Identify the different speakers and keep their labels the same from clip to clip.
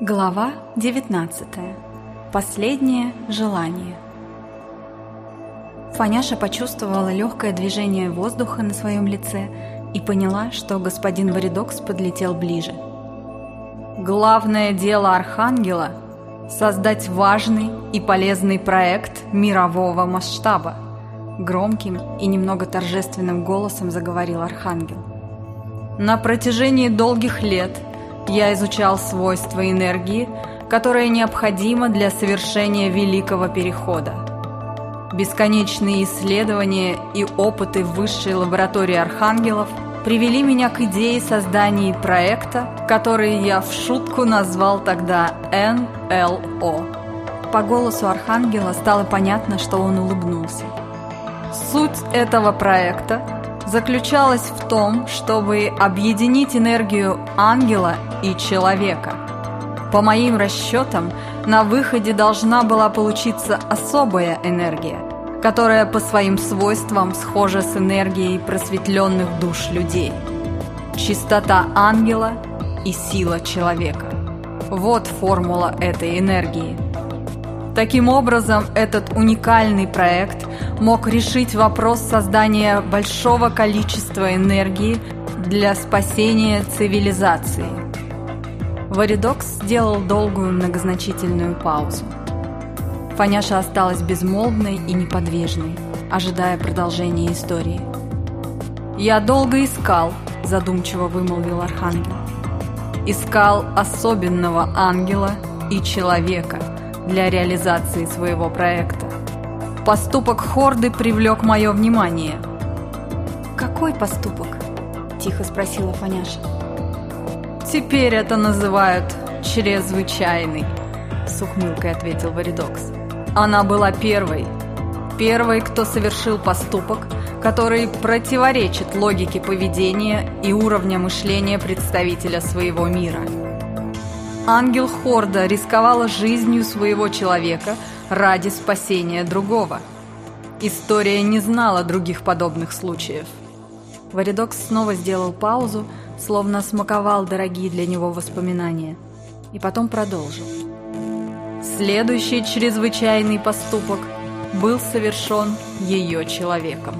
Speaker 1: Глава 19. Последнее желание. Фаняша почувствовала легкое движение воздуха на своем лице и поняла, что господин Варидокс подлетел ближе. Главное дело Архангела – создать важный и полезный проект мирового масштаба. Громким и немного торжественным голосом заговорил Архангел. На протяжении долгих лет – я изучал свойства энергии, которая необходима для совершения Великого Перехода. Бесконечные исследования и опыты в высшей лаборатории архангелов привели меня к идее создания проекта, который я в шутку назвал тогда НЛО. По голосу архангела стало понятно, что он улыбнулся. Суть этого проекта заключалась в том, чтобы объединить энергию ангела и человека. По моим расчетам, на выходе должна была получиться особая энергия, которая по своим свойствам схожа с энергией просветленных душ людей. Чистота ангела и сила человека. Вот формула этой энергии. Таким образом, этот уникальный проект мог решить вопрос создания большого количества энергии для спасения цивилизации. Варидокс сделал долгую многозначительную паузу. Фаняша осталась безмолвной и неподвижной, ожидая продолжения истории. «Я долго искал», – задумчиво вымолвил Архангел. «Искал особенного ангела и человека для реализации своего проекта. Поступок Хорды привлек мое внимание».
Speaker 2: «Какой поступок?» – тихо спросила Фаняша.
Speaker 1: «Теперь это называют чрезвычайный», — с ухмылкой ответил Варидокс. «Она была первой. Первой, кто совершил поступок, который противоречит логике поведения и уровня мышления представителя своего мира. Ангел Хорда рисковала жизнью своего человека ради спасения другого. История не знала других подобных случаев. Варидокс снова сделал паузу, словно смаковал дорогие для него воспоминания, и потом продолжил. Следующий чрезвычайный поступок был совершен ее человеком.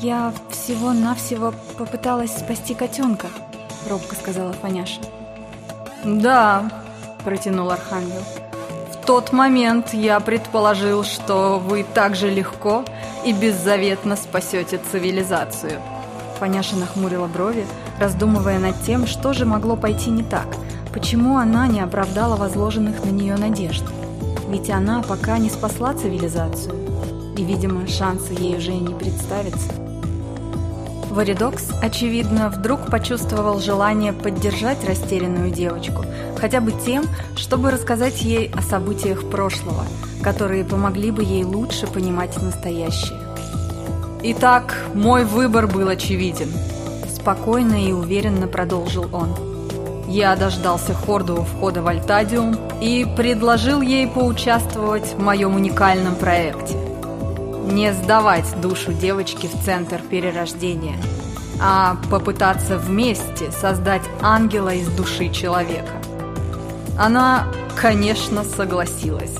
Speaker 2: «Я всего-навсего попыталась спасти котенка», — робко сказала Фаняша.
Speaker 1: «Да», — протянул Архангел. «В тот момент я предположил, что вы так же легко и беззаветно спасете цивилизацию». Фаняша нахмурила брови, раздумывая над тем, что же могло пойти не так, почему она не оправдала возложенных на нее надежд. Ведь она пока не спасла цивилизацию, и, видимо, шансы ей уже не представится. Варидокс, очевидно, вдруг почувствовал желание поддержать растерянную девочку, хотя бы тем, чтобы рассказать ей о событиях прошлого, которые помогли бы ей лучше понимать настоящее. «Итак, мой выбор был очевиден», – спокойно и уверенно продолжил он. Я дождался Хорду у входа в Альтадиум и предложил ей поучаствовать в моем уникальном проекте. Не сдавать душу девочки в центр перерождения, а попытаться вместе создать ангела из души человека. Она, конечно, согласилась.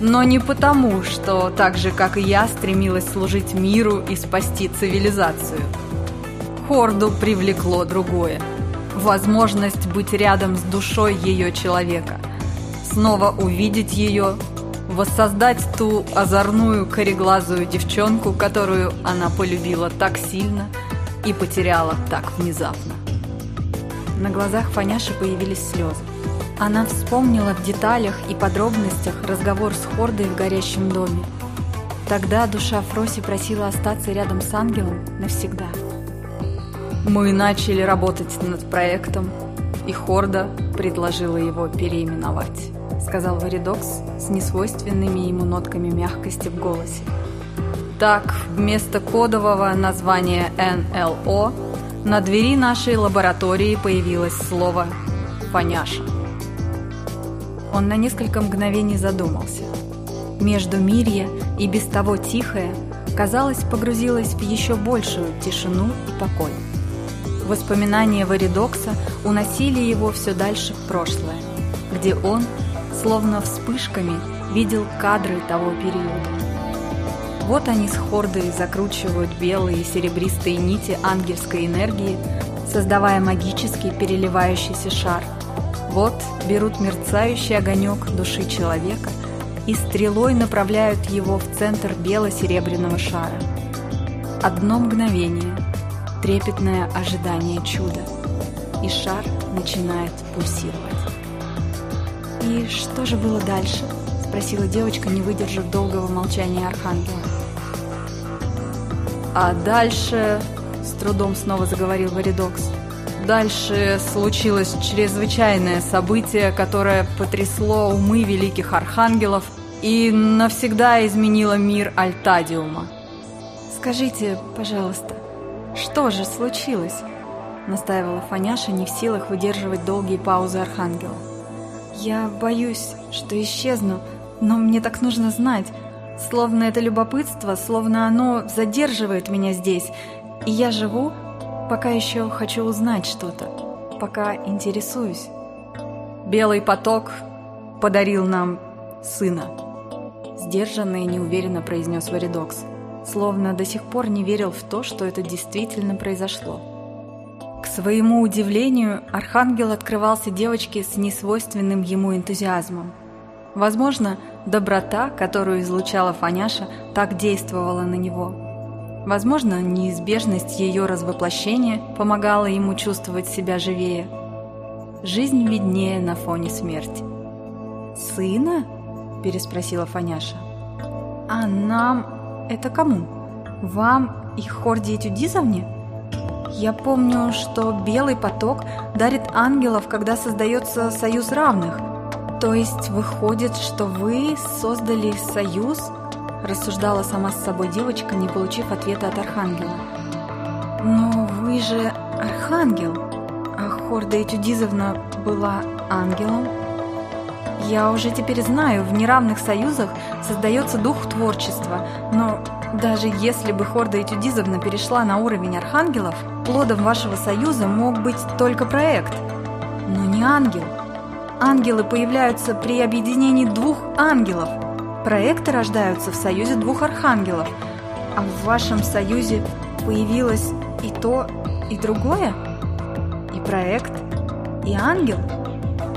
Speaker 1: Но не потому, что так же, как и я, стремилась служить миру и спасти цивилизацию. Хорду привлекло другое. Возможность быть рядом с душой ее человека. Снова увидеть ее, воссоздать ту озорную кореглазую девчонку, которую она полюбила так сильно и потеряла так внезапно.
Speaker 2: На глазах Фаняши появились слезы. Она вспомнила в деталях и подробностях разговор с Хордой в горящем доме. Тогда душа Фроси просила остаться рядом с ангелом навсегда.
Speaker 1: Мы начали работать над проектом, и Хорда предложила его переименовать, сказал Варидокс с несвойственными ему нотками мягкости в голосе. Так, вместо кодового названия НЛО на двери нашей лаборатории появилось слово «Фаняша». Он на несколько мгновений задумался. Между Мирья и без того тихое, казалось, погрузилось в еще большую тишину и покой. Воспоминания Варидокса уносили его все дальше в прошлое. где он, словно вспышками, видел кадры того периода. Вот они с Хордой закручивают белые и серебристые нити ангельской энергии, создавая магический переливающийся шар. Вот берут мерцающий огонек души человека и стрелой направляют его в центр бело-серебряного шара. Одно мгновение, трепетное ожидание чуда, и шар начинает пульсировать.
Speaker 2: «И что же было дальше?» – спросила девочка, не выдержав долгого молчания Архангела.
Speaker 1: «А дальше...» – с трудом снова заговорил Варидокс. Дальше случилось чрезвычайное событие, которое потрясло умы великих архангелов и навсегда изменило мир Альтадиума.
Speaker 2: «Скажите, пожалуйста, что же случилось?» настаивала Фаняша, не в силах выдерживать долгие паузы Архангела. «Я боюсь, что исчезну, но мне так нужно знать. Словно это любопытство, словно оно задерживает меня здесь, и я живу, пока еще хочу узнать что-то, пока интересуюсь».
Speaker 1: «Белый поток подарил нам сына», —
Speaker 2: сдержанно и неуверенно произнес Варидокс, словно до сих пор не верил в то, что это действительно произошло. К своему удивлению, Архангел открывался девочке с несвойственным ему энтузиазмом. Возможно, доброта, которую излучала Фаняша, так действовала на него. Возможно, неизбежность ее развоплощения помогала ему чувствовать себя живее. Жизнь виднее на фоне смерти.
Speaker 1: «Сына?» – переспросила Фаняша.
Speaker 2: «А нам это кому? Вам и Хорде Этюдизовне?» Я помню, что белый поток дарит ангелов, когда создается союз равных. То есть выходит, что вы создали союз? Рассуждала сама с собой девочка, не получив ответа от Архангела. Но вы же Архангел, а Хорда Этюдизовна была ангелом. Я уже теперь знаю, в неравных союзах создается дух творчества, но даже если бы Хорда Этюдизовна перешла на уровень архангелов, плодом вашего союза мог быть только проект, но не ангел. Ангелы появляются при объединении двух ангелов. Проекты рождаются в союзе двух архангелов. А в вашем союзе появилось и то, и другое? И проект, и ангел?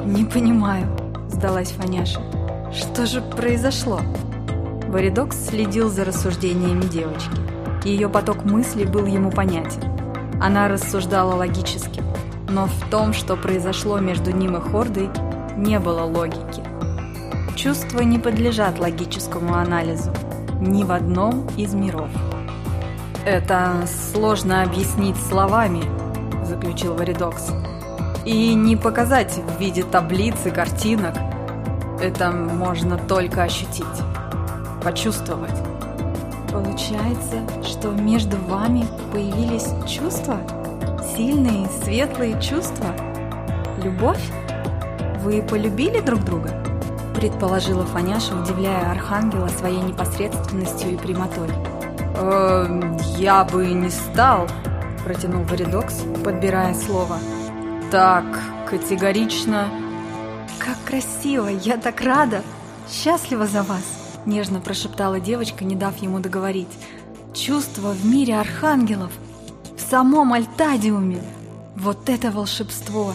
Speaker 2: Не понимаю, сдалась Фаняша. Что же произошло?
Speaker 1: Варидокс следил за рассуждениями девочки. Ее поток мыслей был ему понятен. Она рассуждала логически, но в том, что произошло между ним и Хордой, не было логики. Чувства не подлежат логическому анализу ни в одном из миров. «Это сложно объяснить словами», – заключил Варидокс. «И не показать в виде таблиц и картинок. Это можно только ощутить» почувствовать.
Speaker 2: Получается, что между вами появились чувства? Сильные, светлые чувства? Любовь? Вы полюбили друг друга? Предположила Фаняша, удивляя Архангела своей непосредственностью и прямотой.
Speaker 1: «Э, «Я бы не стал», – протянул Варидокс, подбирая слово. «Так категорично...»
Speaker 2: «Как красиво! Я так рада! Счастлива за вас!» – нежно прошептала девочка, не дав ему договорить. «Чувство в мире архангелов! В самом Альтадиуме! Вот это волшебство!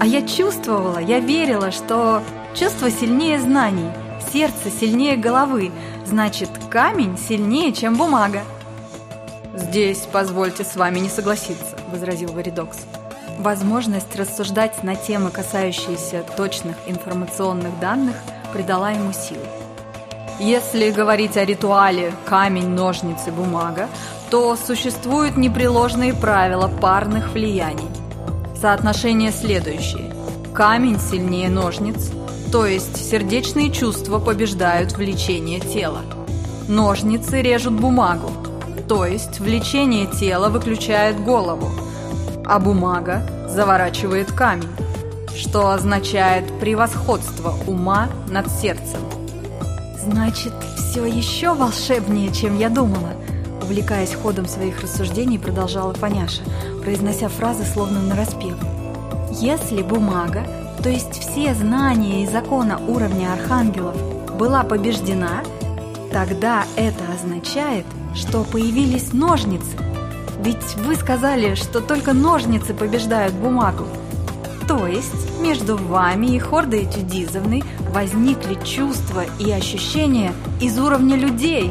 Speaker 2: А я чувствовала, я верила, что чувство сильнее знаний, сердце сильнее головы, значит, камень сильнее, чем бумага!»
Speaker 1: «Здесь позвольте с вами не согласиться», – возразил Варидокс. Возможность рассуждать на темы, касающиеся точных информационных данных, придала ему силы. Если говорить о ритуале камень, ножницы, бумага, то существуют непреложные правила парных влияний. Соотношение следующее. Камень сильнее ножниц, то есть сердечные чувства побеждают влечение тела. Ножницы режут бумагу, то есть влечение тела выключает голову, а бумага заворачивает камень, что означает превосходство ума над сердцем.
Speaker 2: Значит, все еще волшебнее, чем я думала. Увлекаясь ходом своих рассуждений, продолжала Фаняша, произнося фразы словно нараспев. Если бумага
Speaker 1: то есть все знания и закона уровня архангелов, была побеждена, тогда это означает, что появились ножницы. Ведь вы сказали, что только ножницы побеждают бумагу. То есть между вами и Хордой Тюдизовной возникли чувства и ощущения из уровня людей.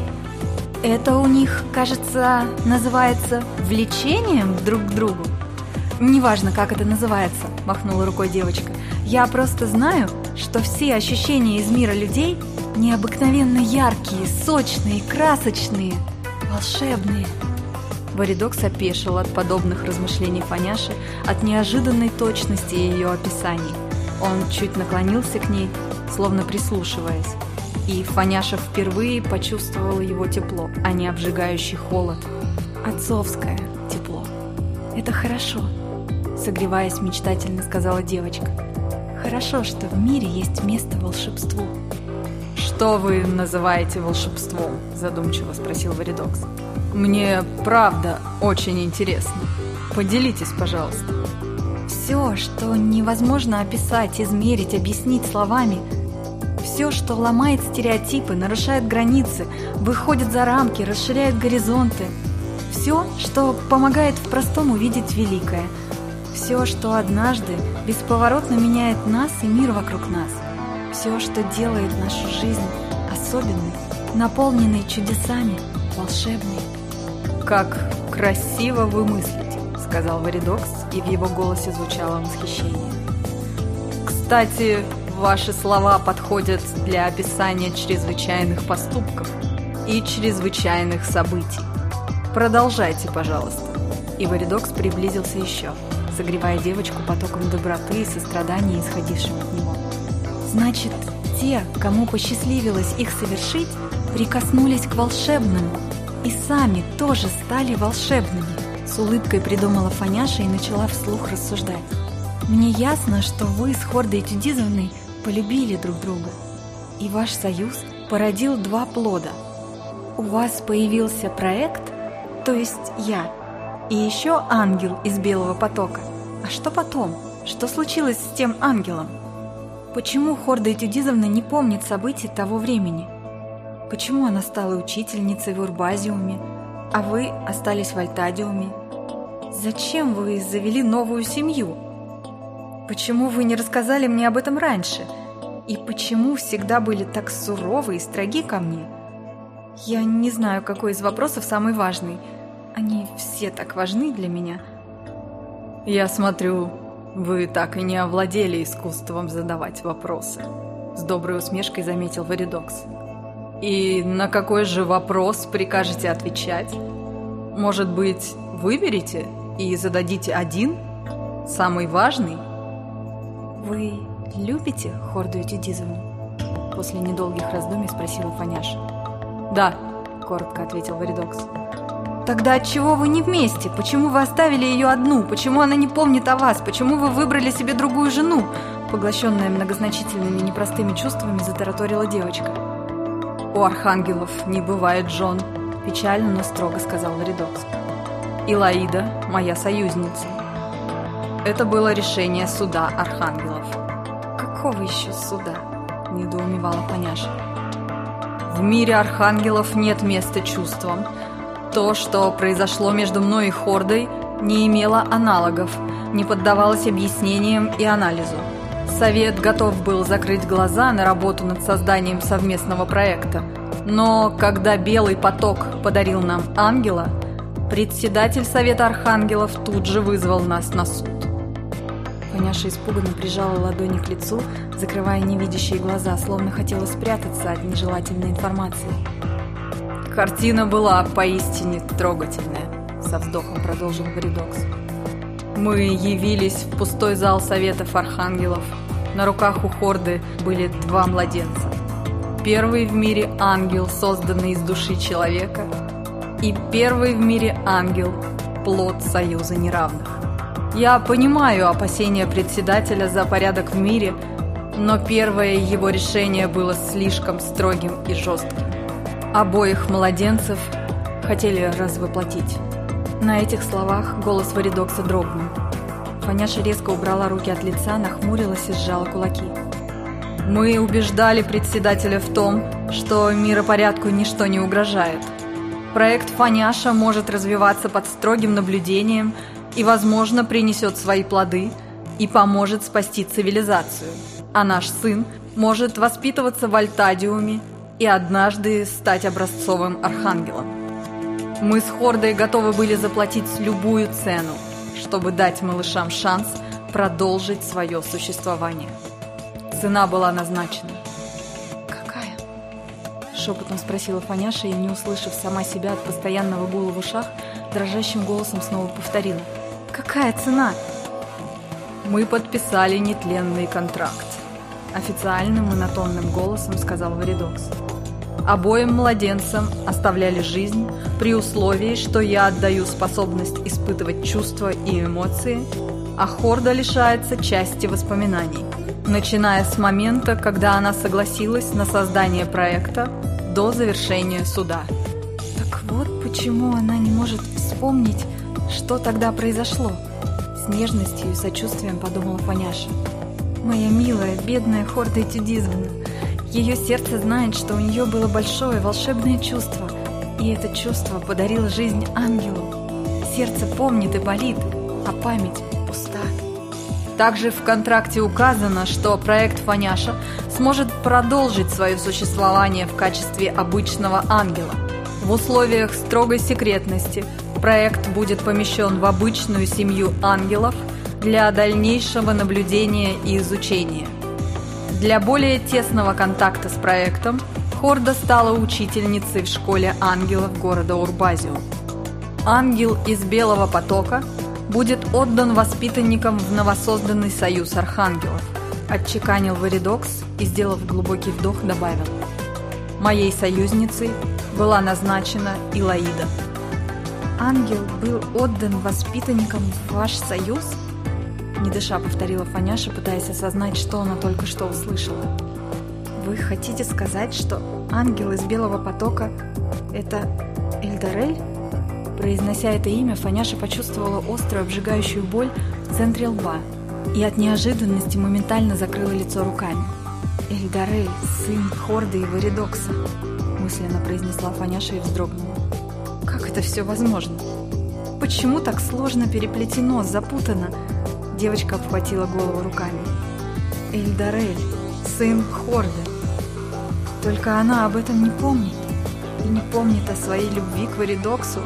Speaker 1: Это у них, кажется, называется влечением друг к другу. «Неважно, как это называется», – махнула рукой девочка. «Я просто знаю, что все ощущения из мира людей необыкновенно яркие, сочные, красочные, волшебные». Варидокс опешил от подобных размышлений Фаняши, от неожиданной точности ее описаний. Он чуть наклонился к ней, словно прислушиваясь. И Фаняша впервые почувствовала его тепло, а не обжигающий холод. Отцовское тепло. «Это хорошо», — согреваясь мечтательно сказала девочка. «Хорошо, что в мире есть место волшебству». «Что вы называете волшебством?» – задумчиво спросил Варидокс. Мне правда очень интересно. Поделитесь, пожалуйста. Все, что невозможно описать, измерить, объяснить словами. Все, что ломает стереотипы, нарушает границы, выходит за рамки, расширяет горизонты. Все, что помогает в простом увидеть великое. Все, что однажды бесповоротно меняет нас и мир вокруг нас. Все, что делает нашу жизнь особенной, наполненной чудесами, волшебной. «Как красиво вы мыслите», — сказал Варидокс, и в его голосе звучало восхищение. «Кстати, ваши слова подходят для описания чрезвычайных поступков и чрезвычайных событий. Продолжайте, пожалуйста». И Варидокс приблизился еще, согревая девочку потоком доброты и сострадания, исходившим от него. «Значит, те, кому посчастливилось их совершить, прикоснулись к волшебному, и сами тоже стали волшебными. С улыбкой придумала Фаняша и начала вслух рассуждать. Мне ясно, что вы с Хордой Тюдизовной полюбили друг друга. И ваш союз породил два плода. У вас появился проект, то есть я, и еще ангел из Белого потока. А что потом? Что случилось с тем ангелом? Почему Хорда Этюдизовна не помнит событий того времени? Почему она стала учительницей в Урбазиуме, а вы остались в Альтадиуме? Зачем вы завели новую семью? Почему вы не рассказали мне об этом раньше? И почему всегда были так суровы и строги ко мне? Я не знаю, какой из вопросов самый важный. Они все так важны для меня. Я смотрю, вы так и не овладели искусством задавать вопросы. С доброй усмешкой заметил Варидокс. И на какой же вопрос прикажете отвечать? Может быть, выберете и зададите один, самый важный? Вы любите Хорду Этюдизовну? После недолгих раздумий спросила Фаняша. Да, коротко ответил Варидокс. Тогда отчего вы не вместе? Почему вы оставили ее одну? Почему она не помнит о вас? Почему вы выбрали себе другую жену? Поглощенная многозначительными непростыми чувствами, затараторила девочка. «У архангелов не бывает жен», – печально, но строго сказал Ларидокс. «Илаида – моя союзница». Это было решение суда архангелов. «Какого еще суда?» – недоумевала Поняша. «В мире архангелов нет места чувствам. То, что произошло между мной и Хордой, не имело аналогов, не поддавалось объяснениям и анализу. Совет готов был закрыть глаза на работу над созданием совместного проекта. Но когда Белый поток подарил нам ангела, председатель Совета Архангелов тут же вызвал нас на суд. Поняша испуганно прижала ладони к лицу, закрывая невидящие глаза, словно хотела спрятаться от нежелательной информации. Картина была поистине трогательная, со вздохом продолжил Бридокс. Мы явились в пустой зал Советов Архангелов. На руках у Хорды были два младенца. Первый в мире ангел, созданный из души человека, и первый в мире ангел, плод союза неравных. Я понимаю опасения председателя за порядок в мире, но первое его решение было слишком строгим и жестким. Обоих младенцев хотели развоплотить. На этих словах голос Варидокса дрогнул. Фаняша резко убрала руки от лица, нахмурилась и сжала кулаки. Мы убеждали председателя в том, что миропорядку ничто не угрожает. Проект Фаняша может развиваться под строгим наблюдением и, возможно, принесет свои плоды и поможет спасти цивилизацию. А наш сын может воспитываться в Альтадиуме и однажды стать образцовым архангелом. Мы с Хордой готовы были заплатить любую цену, чтобы дать малышам шанс продолжить свое существование. Цена была назначена.
Speaker 2: «Какая?» – шепотом спросила Фаняша и, не услышав сама себя от постоянного гула в ушах, дрожащим голосом снова повторила. «Какая цена?»
Speaker 1: «Мы подписали нетленный контракт», – официальным монотонным голосом сказал Варидокс. Обоим младенцам оставляли жизнь при условии, что я отдаю способность испытывать чувства и эмоции, а Хорда лишается части воспоминаний, начиная с момента, когда она согласилась на создание проекта до завершения суда.
Speaker 2: Так вот почему она не может вспомнить, что тогда произошло. С нежностью и сочувствием подумала Фаняша. Моя милая, бедная Хорда Этюдизовна, ее сердце знает, что у нее было большое волшебное чувство, и это чувство подарило жизнь ангелу. Сердце помнит и болит, а память пуста.
Speaker 1: Также в контракте указано, что проект Фаняша сможет продолжить свое существование в качестве обычного ангела. В условиях строгой секретности проект будет помещен в обычную семью ангелов для дальнейшего наблюдения и изучения. Для более тесного контакта с проектом Хорда стала учительницей в школе ангелов города Урбазио. Ангел из Белого потока будет отдан воспитанникам в новосозданный союз архангелов. Отчеканил Варидокс и, сделав глубокий вдох, добавил. Моей союзницей была назначена Илаида.
Speaker 2: Ангел был отдан воспитанникам в ваш союз? Не дыша, повторила Фаняша, пытаясь осознать, что она только что услышала. «Вы хотите сказать, что ангел из Белого потока — это Эльдарель?» Произнося это имя, Фаняша почувствовала острую обжигающую боль в центре лба и от неожиданности моментально закрыла лицо руками. «Эльдарель, сын Хорды и Варидокса», — мысленно произнесла Фаняша и вздрогнула. «Как это все возможно? Почему так сложно переплетено, запутано?» Девочка обхватила голову руками. Эльдарель, сын Хорда. Только она об этом не помнит. И не помнит о своей любви к Варидоксу.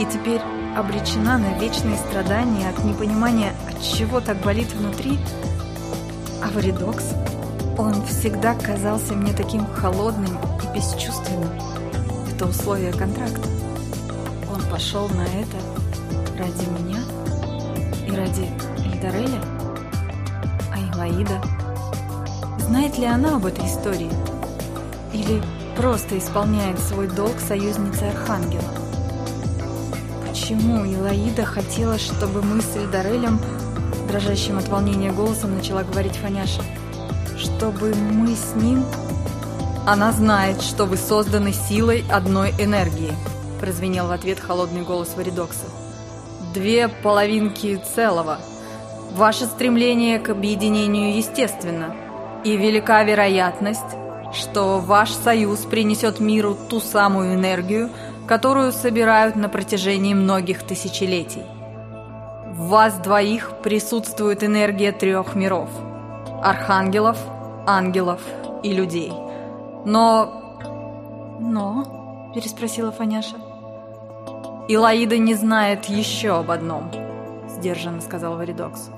Speaker 2: И теперь обречена на вечные страдания от непонимания, от чего так болит внутри. А Варидокс, он всегда казался мне таким холодным и бесчувственным. Это условие контракта. Он пошел на это ради меня и ради Эльдареля? А Илаида? Знает ли она об этой истории? Или просто исполняет свой долг союзницы Архангела? Почему Илаида хотела, чтобы мы с Эльдарелем, дрожащим от волнения голосом, начала говорить Фаняша, чтобы мы с ним...
Speaker 1: Она знает, что вы созданы силой одной энергии, прозвенел в ответ холодный голос Варидокса. Две половинки целого — Ваше стремление к объединению естественно, и велика вероятность, что ваш союз принесет миру ту самую энергию, которую собирают на протяжении многих тысячелетий. В вас двоих присутствует энергия трех миров – архангелов, ангелов и людей. Но...
Speaker 2: «Но?» – переспросила Фаняша.
Speaker 1: «Илаида не знает еще об одном», – сдержанно сказал Варидокс.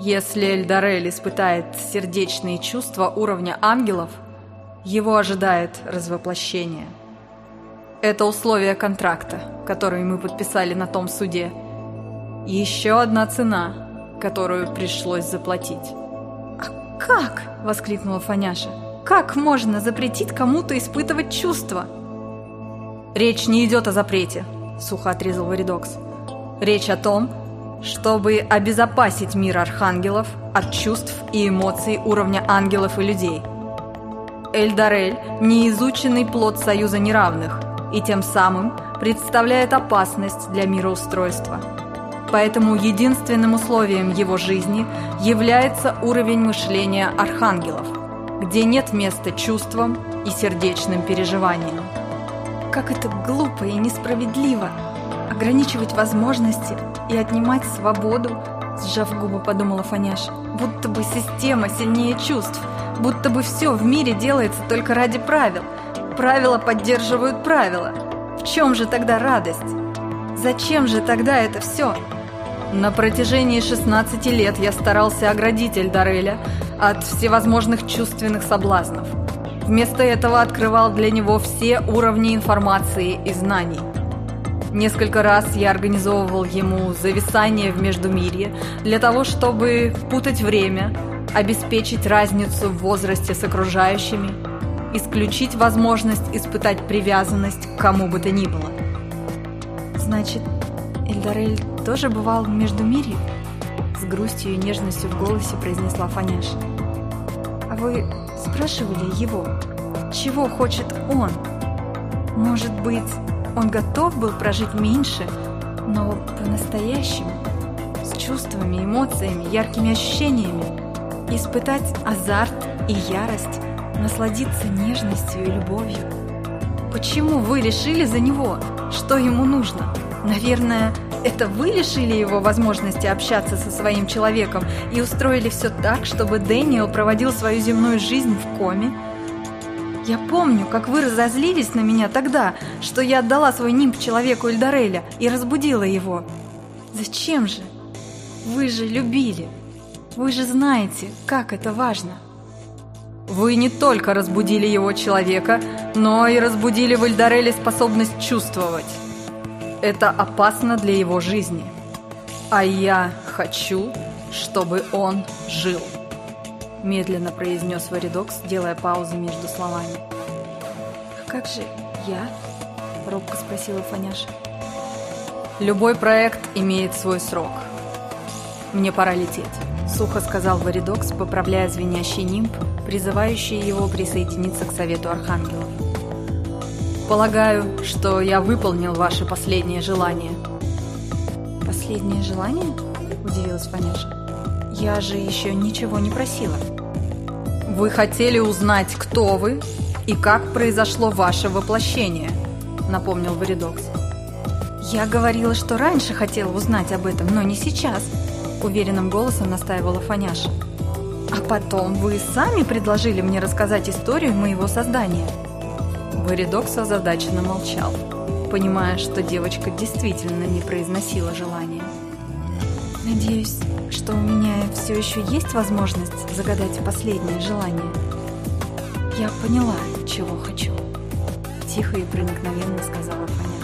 Speaker 1: Если Эльдарель испытает сердечные чувства уровня ангелов, его ожидает развоплощение. Это условие контракта, который мы подписали на том суде. Еще одна цена, которую пришлось заплатить.
Speaker 2: «А как?» – воскликнула Фаняша. «Как можно запретить кому-то испытывать чувства?»
Speaker 1: «Речь не идет о запрете», – сухо отрезал Варидокс. «Речь о том, чтобы обезопасить мир архангелов от чувств и эмоций уровня ангелов и людей. Эльдарель – неизученный плод Союза Неравных и тем самым представляет опасность для мироустройства. Поэтому единственным условием его жизни является уровень мышления архангелов, где нет места чувствам и сердечным переживаниям.
Speaker 2: Как это глупо и несправедливо ограничивать возможности и отнимать свободу, сжав губы, подумала Фаняша. Будто бы система сильнее чувств, будто бы все в мире делается только ради правил. Правила поддерживают правила. В чем же тогда радость? Зачем же тогда это все?
Speaker 1: На протяжении 16 лет я старался оградить Эльдареля от всевозможных чувственных соблазнов. Вместо этого открывал для него все уровни информации и знаний. Несколько раз я организовывал ему зависание в Междумирье для того, чтобы впутать время, обеспечить разницу в возрасте с окружающими, исключить возможность испытать привязанность к кому бы то ни было.
Speaker 2: Значит, Эльдарель тоже бывал в Междумирье?» С грустью и нежностью в голосе произнесла Фаняша. «А вы спрашивали его, чего хочет он? Может быть, он готов был прожить меньше, но по-настоящему, с чувствами, эмоциями, яркими ощущениями, испытать азарт и ярость, насладиться нежностью и любовью. Почему вы решили за него, что ему нужно? Наверное, это вы лишили его возможности общаться со своим человеком и устроили все так, чтобы Дэниел проводил свою земную жизнь в коме? Я помню, как вы разозлились на меня тогда, что я отдала свой нимб человеку Эльдореля и разбудила его. Зачем же? Вы же любили. Вы же знаете, как это важно.
Speaker 1: Вы не только разбудили его человека, но и разбудили в Эльдореле способность чувствовать. Это опасно для его жизни. А я хочу, чтобы он жил. Медленно произнес Варидокс, делая паузы между словами.
Speaker 2: «А как же я?» – робко спросила Фаняша.
Speaker 1: «Любой проект имеет свой срок. Мне пора лететь», – сухо сказал Варидокс, поправляя звенящий нимб, призывающий его присоединиться к Совету Архангелов. Полагаю, что я выполнил ваше последнее желание.
Speaker 2: Последнее желание? Удивилась Фаняша. Я же еще ничего не просила.
Speaker 1: Вы хотели узнать, кто вы и как произошло ваше воплощение, напомнил Варидокс.
Speaker 2: Я говорила, что раньше хотела узнать об этом, но не сейчас, уверенным голосом настаивала Фаняша. А потом вы сами предложили мне рассказать историю моего создания.
Speaker 1: Варидокс озадаченно молчал, понимая, что девочка действительно не произносила желания.
Speaker 2: «Надеюсь, что у меня все еще есть возможность загадать последнее желание. Я поняла, чего хочу», — тихо и проникновенно сказала Фаняша.